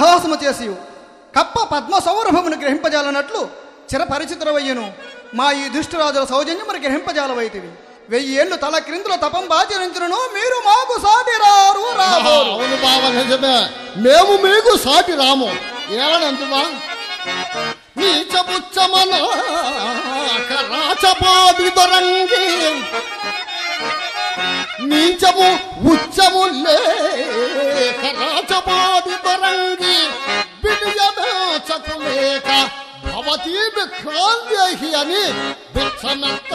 సాహసము చేసి కప్ప పద్మ సౌరభమును గ్రహింపజాలనట్లు చిరపరిచితులవయ్యను మా ఈ దుష్టురాజుల సౌజన్యమును గ్రహింపజాలవైతివి. వెయ్యి ఏళ్ళు తల క్రిందుల తపం బాచరించును మీరు మాకు సాటి రారు అవును నిజమే. మేము మీకు సాటి రాము. ఏమనంటుమా నీచపుచ్చమన రాచపాది దొరంగి. నీచము ఉచ్చము లేక రాచపాది దొరంగి బిడియమేచకులేక భవతీ విక్రాంతి అని బిచ్చమెత్త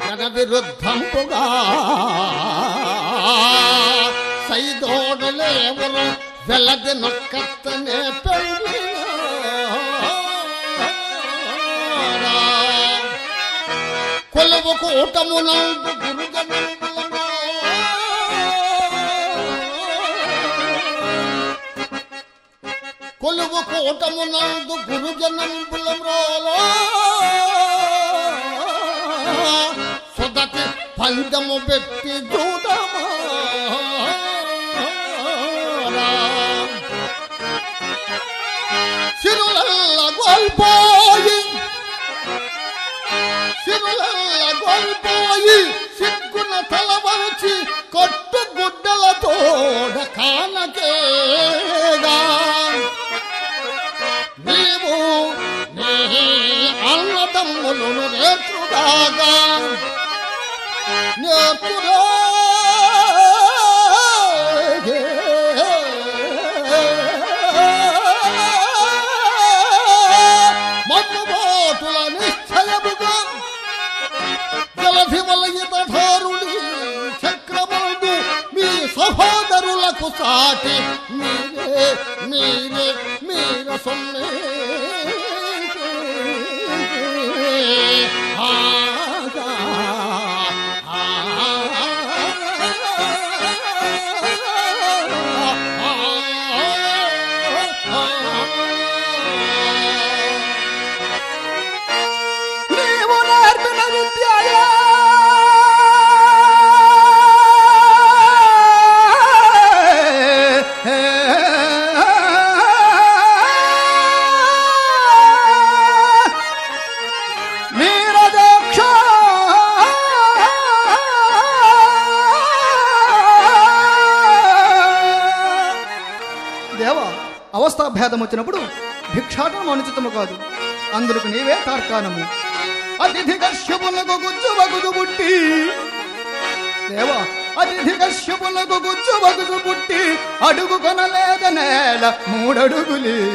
జన విరుద్ధంపుగా సైదోడలేవరు వెలది నొక్కత్తనే పెళ్ళి కొలువు కూటమునందు గురుగణములను కొలువు కూటమునందు గురుజనంబులమ్రోలో సుదతి పందము పెట్టి చూడమా సిరులల్ల గోల్పోయి అయిపోయి సిగ్గున తలవరచి కొట్టు గుడ్డలతో కానకేగా. నీవు నీ అన్నదమ్ములను రేతుడాగా నేతురా सा मेरे मेरे मेरा सु అవస్థాభేదం వచ్చినప్పుడు భిక్షాటనం అనుచితము కాదు. అందుకు నీవే తార్కాణము. అతిథి కశ్యపునకు గుజ్జు వగుదు బుట్టి. దేవా అతిథి కశ్యపులకు గుజ్జు వగుదు పుట్టి అడుగు కొనలేద నేల మూడడుగులీవు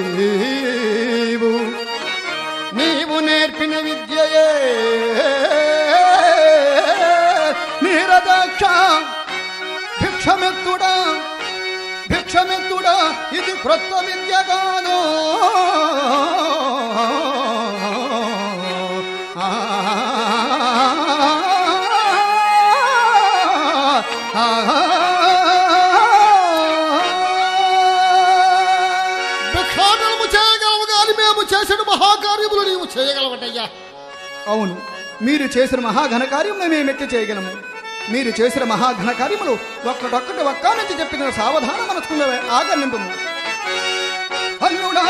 నీవు నేర్పిన విద్య మహాకార్యములు నీవు చేయగలవటయ్యా. అవును మీరు చేసిన మహాఘనకార్యం మేము ఎట్టి చేయగలము. మీరు చేసిన మహాఘన కార్యములు ఒక్కటొక్కటి ఒక్క నుంచి చెప్పిన సావధాన మనసుకున్నవే ఆగలింపు అల్లుడా!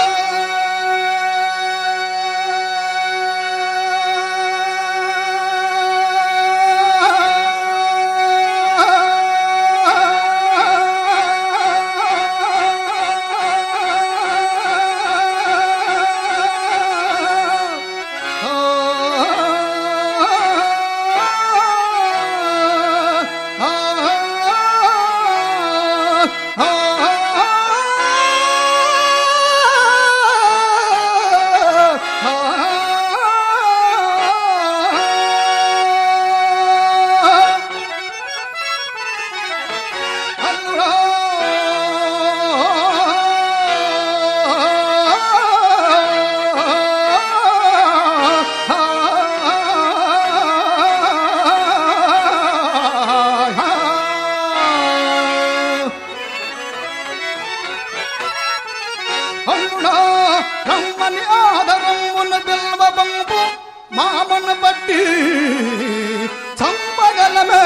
చంపగలమే.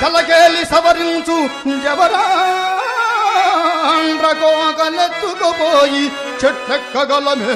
జలగేలి సవరించు ఎవరా కోకలెత్తుకుపోయి చెట్టెక్కగలమే